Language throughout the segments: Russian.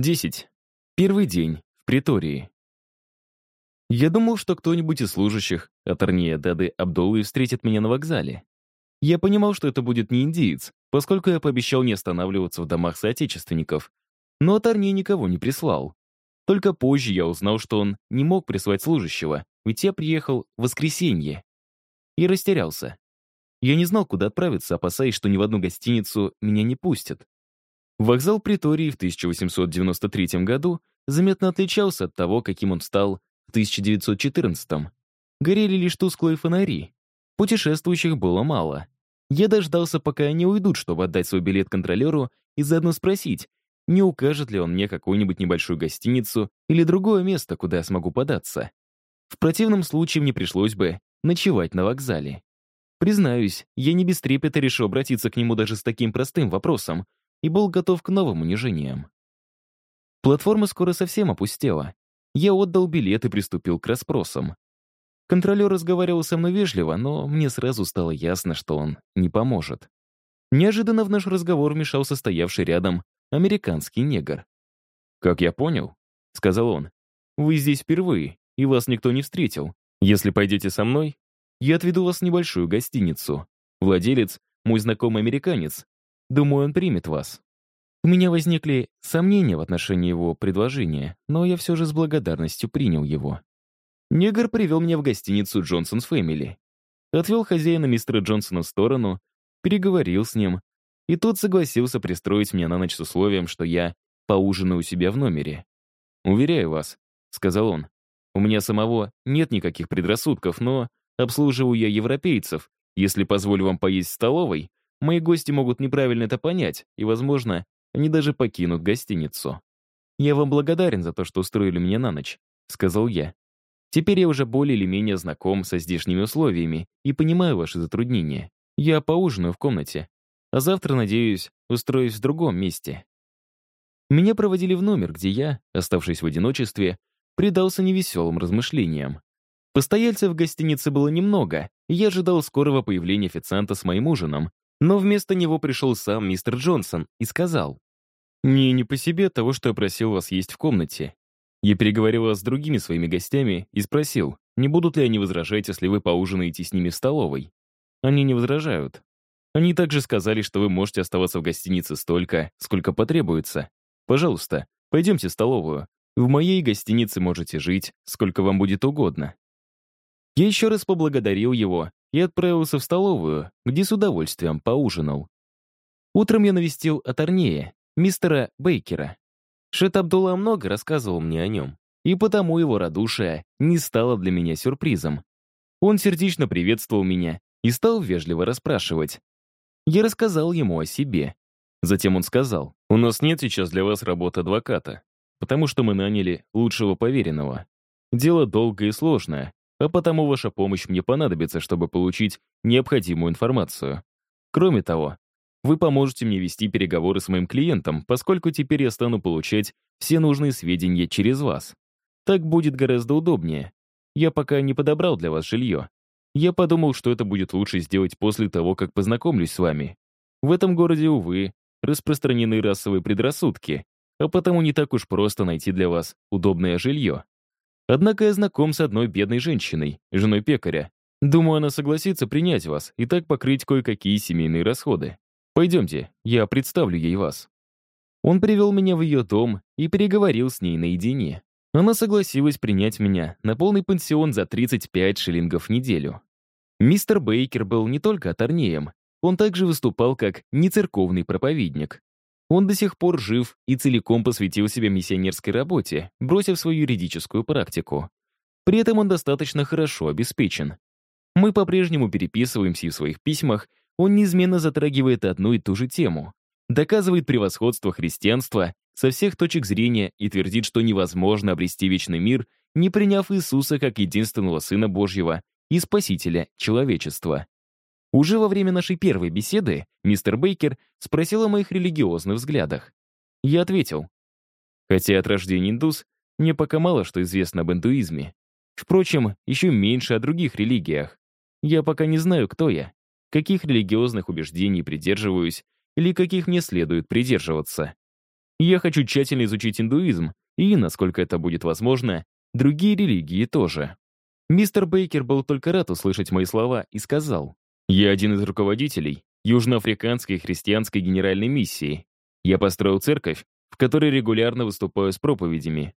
10. Первый день в притории. Я думал, что кто-нибудь из служащих, от Арния Дады Абдуллы, встретит меня на вокзале. Я понимал, что это будет не индиец, поскольку я пообещал не останавливаться в домах соотечественников. Но от Арния никого не прислал. Только позже я узнал, что он не мог прислать служащего, ведь я приехал в воскресенье. И растерялся. Я не знал, куда отправиться, опасаясь, что ни в одну гостиницу меня не пустят. Вокзал Притории в 1893 году заметно отличался от того, каким он стал в 1914. Горели лишь тусклые фонари. Путешествующих было мало. Я дождался, пока они уйдут, чтобы отдать свой билет контролеру и заодно спросить, не укажет ли он мне какую-нибудь небольшую гостиницу или другое место, куда я смогу податься. В противном случае мне пришлось бы ночевать на вокзале. Признаюсь, я не без трепета решил обратиться к нему даже с таким простым вопросом, и был готов к новым унижениям. Платформа скоро совсем опустела. Я отдал билет и приступил к расспросам. Контролер разговаривал со мной вежливо, но мне сразу стало ясно, что он не поможет. Неожиданно в наш разговор вмешался стоявший рядом американский негр. «Как я понял», — сказал он, — «вы здесь впервые, и вас никто не встретил. Если пойдете со мной, я отведу вас в небольшую гостиницу. Владелец — мой знакомый американец, Думаю, он примет вас. У меня возникли сомнения в отношении его предложения, но я все же с благодарностью принял его. Негр привел меня в гостиницу «Джонсонс Фэмили». Отвел хозяина мистера Джонсона в сторону, переговорил с ним, и тот согласился пристроить меня на ночь с условием, что я поужинаю у себя в номере. «Уверяю вас», — сказал он, — «у меня самого нет никаких предрассудков, но обслуживаю я европейцев. Если позволю вам поесть в столовой, Мои гости могут неправильно это понять, и, возможно, они даже покинут гостиницу. «Я вам благодарен за то, что устроили меня на ночь», — сказал я. «Теперь я уже более или менее знаком со здешними условиями и понимаю ваши затруднения. Я поужинаю в комнате, а завтра, надеюсь, устроюсь в другом месте». Меня проводили в номер, где я, оставшись в одиночестве, предался невеселым размышлениям. Постояльцев в гостинице было немного, и я ожидал скорого появления официанта с моим ужином, но вместо него пришел сам мистер Джонсон и сказал, «Мне не по себе того, что я просил вас есть в комнате. Я переговорил с другими своими гостями и спросил, не будут ли они возражать, если вы поужинаете с ними в столовой. Они не возражают. Они также сказали, что вы можете оставаться в гостинице столько, сколько потребуется. Пожалуйста, пойдемте в столовую. В моей гостинице можете жить, сколько вам будет угодно. Я еще раз поблагодарил его и отправился в столовую, где с удовольствием поужинал. Утром я навестил Аторнея, мистера Бейкера. Шет Абдулла много рассказывал мне о нем, и потому его радушие не стало для меня сюрпризом. Он сердечно приветствовал меня и стал вежливо расспрашивать. Я рассказал ему о себе. Затем он сказал, «У нас нет сейчас для вас работы адвоката, потому что мы наняли лучшего поверенного. Дело долгое и сложное, а потому ваша помощь мне понадобится, чтобы получить необходимую информацию. Кроме того, вы поможете мне вести переговоры с моим клиентом, поскольку теперь я стану получать все нужные сведения через вас. Так будет гораздо удобнее. Я пока не подобрал для вас жилье. Я подумал, что это будет лучше сделать после того, как познакомлюсь с вами. В этом городе, увы, распространены расовые предрассудки, а потому не так уж просто найти для вас удобное жилье. Однако я знаком с одной бедной женщиной, женой пекаря. Думаю, она согласится принять вас и так покрыть кое-какие семейные расходы. Пойдемте, я представлю ей вас». Он привел меня в ее дом и переговорил с ней наедине. Она согласилась принять меня на полный пансион за 35 шиллингов в неделю. Мистер Бейкер был не только аторнеем, он также выступал как нецерковный проповедник. Он до сих пор жив и целиком посвятил себя миссионерской работе, бросив свою юридическую практику. При этом он достаточно хорошо обеспечен. Мы по-прежнему переписываемся и в своих письмах он неизменно затрагивает одну и ту же тему, доказывает превосходство христианства со всех точек зрения и твердит, что невозможно обрести вечный мир, не приняв Иисуса как единственного Сына Божьего и Спасителя человечества. Уже во время нашей первой беседы мистер Бейкер спросил о моих религиозных взглядах. Я ответил. Хотя от рождения индус, мне пока мало что известно об индуизме. Впрочем, еще меньше о других религиях. Я пока не знаю, кто я, каких религиозных убеждений придерживаюсь или каких мне следует придерживаться. Я хочу тщательно изучить индуизм и, насколько это будет возможно, другие религии тоже. Мистер Бейкер был только рад услышать мои слова и сказал, «Я один из руководителей Южноафриканской христианской генеральной миссии. Я построил церковь, в которой регулярно выступаю с проповедями.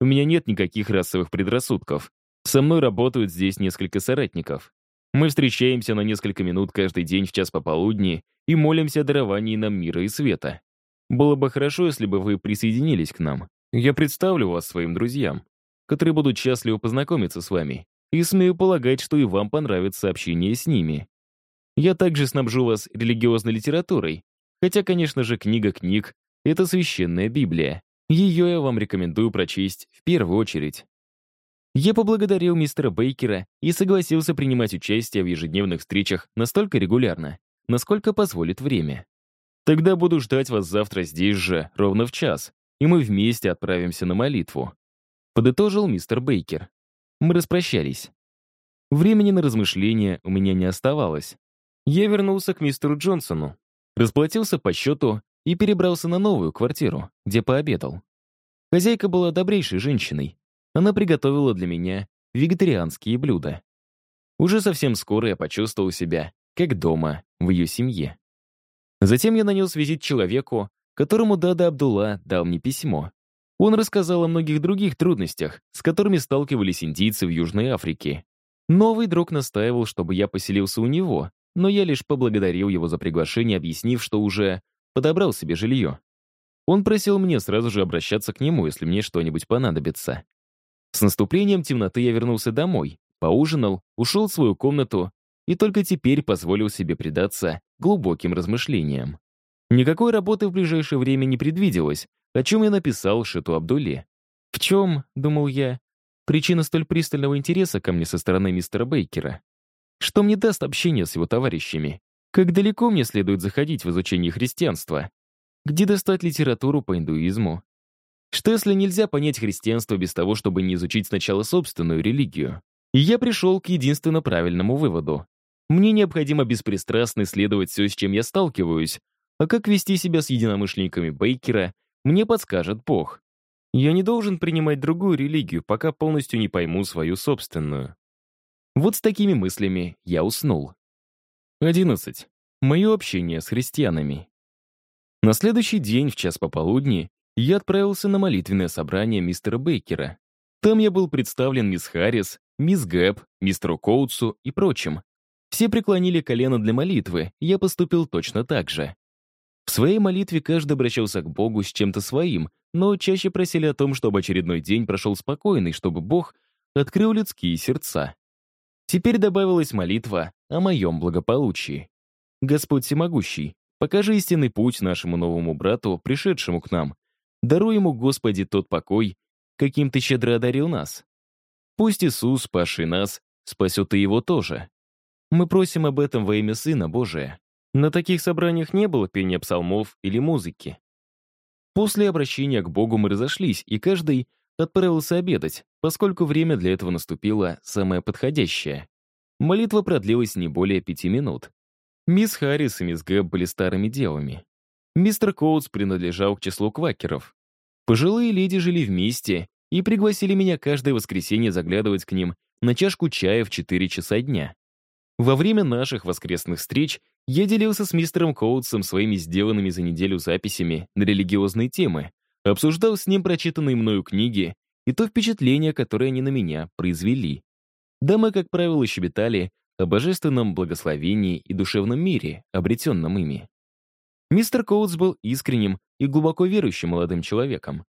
У меня нет никаких расовых предрассудков. Со мной работают здесь несколько соратников. Мы встречаемся на несколько минут каждый день в час пополудни и молимся о даровании нам мира и света. Было бы хорошо, если бы вы присоединились к нам. Я представлю вас своим друзьям, которые будут счастливы познакомиться с вами, и смею полагать, что и вам понравится общение с ними. Я также снабжу вас религиозной литературой, хотя, конечно же, книга книг — это священная Библия. Ее я вам рекомендую прочесть в первую очередь. Я поблагодарил мистера Бейкера и согласился принимать участие в ежедневных встречах настолько регулярно, насколько позволит время. Тогда буду ждать вас завтра здесь же, ровно в час, и мы вместе отправимся на молитву. Подытожил мистер Бейкер. Мы распрощались. Времени на размышления у меня не оставалось. Я вернулся к мистеру Джонсону, расплатился по счету и перебрался на новую квартиру, где пообедал. Хозяйка была добрейшей женщиной. Она приготовила для меня вегетарианские блюда. Уже совсем скоро я почувствовал себя, как дома, в ее семье. Затем я нанес визит человеку, которому Дада Абдулла дал мне письмо. Он рассказал о многих других трудностях, с которыми сталкивались индийцы в Южной Африке. Новый друг настаивал, чтобы я поселился у него, но я лишь поблагодарил его за приглашение, объяснив, что уже подобрал себе жилье. Он просил мне сразу же обращаться к нему, если мне что-нибудь понадобится. С наступлением темноты я вернулся домой, поужинал, ушел в свою комнату и только теперь позволил себе предаться глубоким размышлениям. Никакой работы в ближайшее время не предвиделось, о чем я написал Шиту Абдуле. В чем, думал я, причина столь пристального интереса ко мне со стороны мистера Бейкера? Что мне даст общение с его товарищами? Как далеко мне следует заходить в изучение христианства? Где достать литературу по индуизму? Что если нельзя понять христианство без того, чтобы не изучить сначала собственную религию? И я пришел к единственно правильному выводу. Мне необходимо беспристрастно исследовать все, с чем я сталкиваюсь, а как вести себя с единомышленниками Бейкера, мне подскажет Бог. Я не должен принимать другую религию, пока полностью не пойму свою собственную. Вот с такими мыслями я уснул. 11. Мое общение с христианами. На следующий день, в час пополудни, я отправился на молитвенное собрание мистера Бейкера. Там я был представлен мисс Харрис, мисс Гэб, мистеру Коутсу и прочим. Все преклонили колено для молитвы, я поступил точно так же. В своей молитве каждый обращался к Богу с чем-то своим, но чаще просили о том, чтобы очередной день прошел спокойный, чтобы Бог открыл людские сердца. Теперь добавилась молитва о моем благополучии. Господь всемогущий, покажи истинный путь нашему новому брату, пришедшему к нам. Даруй ему, Господи, тот покой, каким Ты щедро одарил нас. Пусть Иисус, спасший нас, спасет и его тоже. Мы просим об этом во имя Сына Божия. На таких собраниях не было пения псалмов или музыки. После обращения к Богу мы разошлись, и каждый отправился обедать, поскольку время для этого наступило самое подходящее. Молитва продлилась не более пяти минут. Мисс Харрис и мисс Гэб были старыми девами. Мистер Коутс принадлежал к числу квакеров. Пожилые леди жили вместе и пригласили меня каждое воскресенье заглядывать к ним на чашку чая в 4 часа дня. Во время наших воскресных встреч я делился с мистером Коутсом своими сделанными за неделю записями на религиозные темы, обсуждал с ним прочитанные мною книги и то впечатление, которое они на меня произвели. Дамы, как правило, щебетали о божественном благословении и душевном мире, обретенном ими. Мистер Коутс был искренним и глубоко верующим молодым человеком.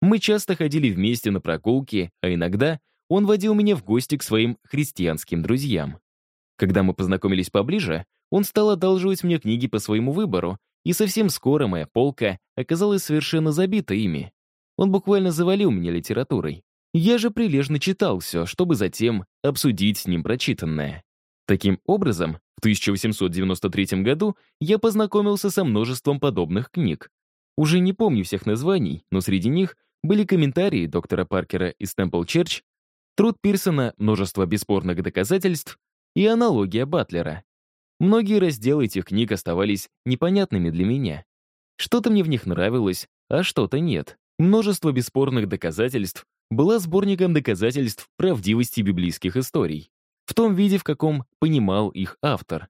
Мы часто ходили вместе на прогулки, а иногда он водил меня в гости к своим христианским друзьям. Когда мы познакомились поближе, он стал одалживать мне книги по своему выбору, и совсем скоро моя полка оказалась совершенно забита ими. Он буквально завалил меня литературой. Я же прилежно читал все, чтобы затем обсудить с ним прочитанное. Таким образом, в 1893 году я познакомился со множеством подобных книг. Уже не помню всех названий, но среди них были комментарии доктора Паркера из Темпл Черч, труд Пирсона «Множество бесспорных доказательств» и аналогия Батлера. Многие разделы этих книг оставались непонятными для меня. Что-то мне в них нравилось, а что-то нет. Множество бесспорных доказательств была сборником доказательств правдивости библейских историй, в том виде, в каком понимал их автор.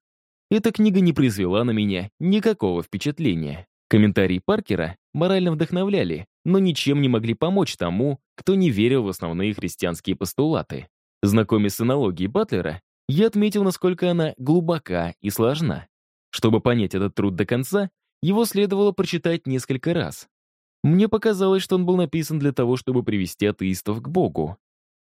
Эта книга не произвела на меня никакого впечатления. Комментарии Паркера морально вдохновляли, но ничем не могли помочь тому, кто не верил в основные христианские постулаты. Знакомясь с анологией Батлера, я отметил, насколько она глубока и сложна. Чтобы понять этот труд до конца, его следовало прочитать несколько раз. Мне показалось, что он был написан для того, чтобы привести атеистов к Богу.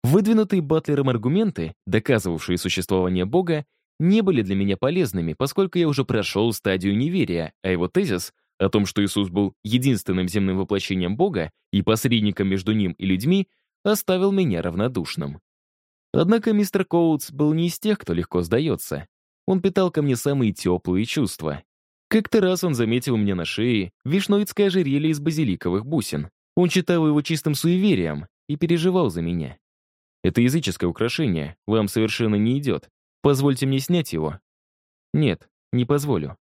Выдвинутые Батлером аргументы, доказывавшие существование Бога, не были для меня полезными, поскольку я уже прошел стадию неверия, а его тезис о том, что Иисус был единственным земным воплощением Бога и посредником между ним и людьми, оставил меня равнодушным. Однако мистер Коутс был не из тех, кто легко сдается. Он питал ко мне самые теплые чувства. Как-то раз он заметил меня на шее вишноидское ожерелье из базиликовых бусин. Он читал его чистым суеверием и переживал за меня. «Это языческое украшение, вам совершенно не идет. Позвольте мне снять его». «Нет, не позволю.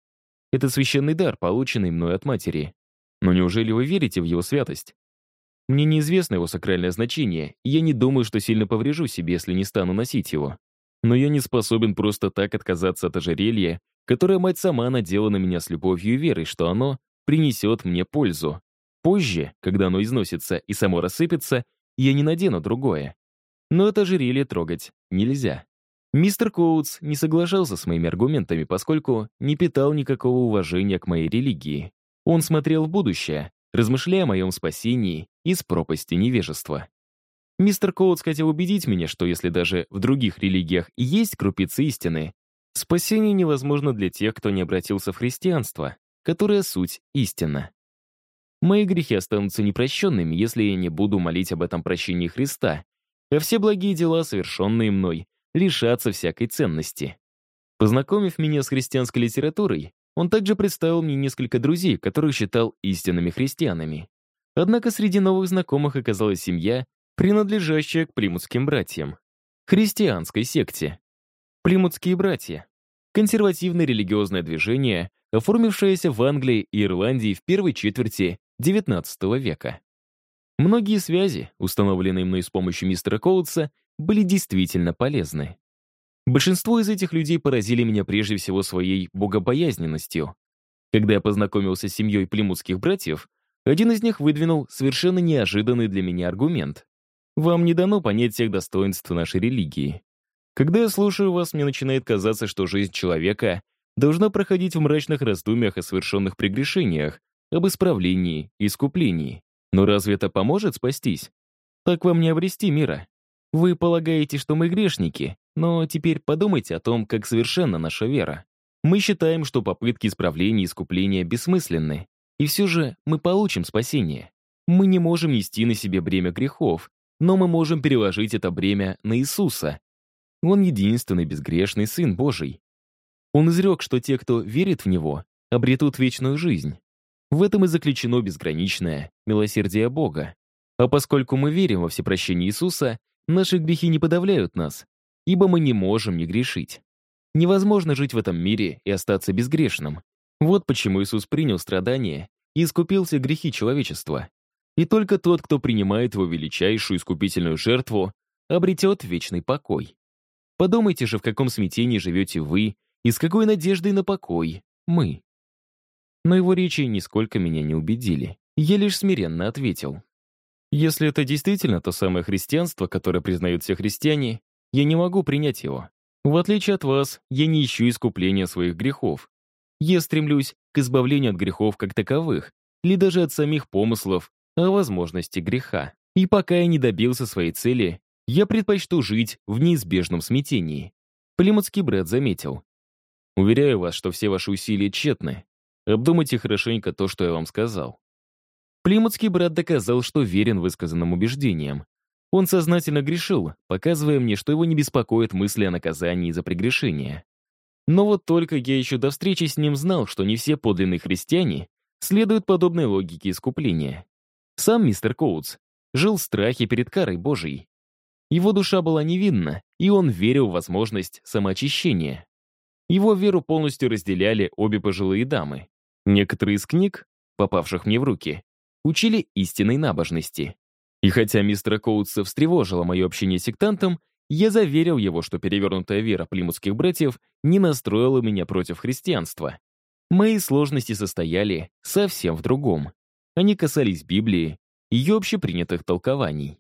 Это священный дар, полученный мной от матери. Но неужели вы верите в его святость? Мне неизвестно его сакральное значение, и я не думаю, что сильно поврежу себе, если не стану носить его. Но я не способен просто так отказаться от ожерелья, которое мать сама надела на меня с любовью и верой, что оно принесет мне пользу. Позже, когда оно износится и само рассыпется, я не надену другое. Но это ожерелье трогать нельзя. Мистер Коутс не соглашался с моими аргументами, поскольку не питал никакого уважения к моей религии. Он смотрел в будущее, размышляя о моем спасении из пропасти невежества. Мистер Коутс хотел убедить меня, что если даже в других религиях есть крупицы истины, спасение невозможно для тех, кто не обратился в христианство, которое суть истина. Мои грехи останутся непрощенными, если я не буду молить об этом прощении Христа, а все благие дела, совершенные мной, лишатся всякой ценности. Познакомив меня с христианской литературой, он также представил мне несколько друзей, которых считал истинными христианами. Однако среди новых знакомых оказалась семья, принадлежащая к плимутским братьям. Христианской секте. Плимутские братья. Консервативное религиозное движение, оформившееся в Англии и Ирландии в первой четверти XIX века. Многие связи, установленные мной с помощью мистера Коутса, были действительно полезны. Большинство из этих людей поразили меня прежде всего своей богобоязненностью. Когда я познакомился с семьей плимутских братьев, один из них выдвинул совершенно неожиданный для меня аргумент. Вам не дано понять всех достоинств нашей религии. Когда я слушаю вас, мне начинает казаться, что жизнь человека должна проходить в мрачных раздумьях о совершенных прегрешениях, об исправлении и искуплении. Но разве это поможет спастись? Так вам не обрести мира. Вы полагаете, что мы грешники, но теперь подумайте о том, как совершенна наша вера. Мы считаем, что попытки исправления и искупления бессмысленны, и все же мы получим спасение. Мы не можем нести на себе бремя грехов, но мы можем переложить это бремя на Иисуса. Он единственный безгрешный Сын Божий. Он изрек, что те, кто верит в Него, обретут вечную жизнь. В этом и заключено безграничное милосердие Бога. А поскольку мы верим во всепрощение Иисуса, наши грехи не подавляют нас, ибо мы не можем не грешить. Невозможно жить в этом мире и остаться безгрешным. Вот почему Иисус принял страдания и искупился грехи человечества. И только тот, кто принимает его величайшую искупительную жертву, обретет вечный покой. Подумайте же, в каком смятении живете вы и с какой надеждой на покой мы. Но его речи нисколько меня не убедили. Я лишь смиренно ответил. Если это действительно то самое христианство, которое признают все христиане, я не могу принять его. В отличие от вас, я не ищу искупления своих грехов. Я стремлюсь к избавлению от грехов как таковых, или даже от самих помыслов о возможности греха. И пока я не добился своей цели, я предпочту жить в неизбежном смятении. Плимутский брат заметил. Уверяю вас, что все ваши усилия тщетны. Обдумайте хорошенько то, что я вам сказал. Плимутский брат доказал, что верен высказанным убеждениям, он сознательно грешил, показывая мне, что его не беспокоит мысли о наказании за прегрешение. Но вот только я еще до встречи с ним знал, что не все подлинные христиане следуют подобной логике искупления. Сам мистер Коутс жил в страхе перед карой Божией. Его душа была невинна, и он верил в возможность самоочищения. Его веру полностью разделяли обе пожилые дамы. Некоторые из книг, попавших мне в руки, учили истинной набожности. И хотя мистера Коутса встревожило мое общение с сектантом, я заверил его, что перевернутая вера плимутских братьев не настроила меня против христианства. Мои сложности состояли совсем в другом. Они касались Библии, ее общепринятых толкований.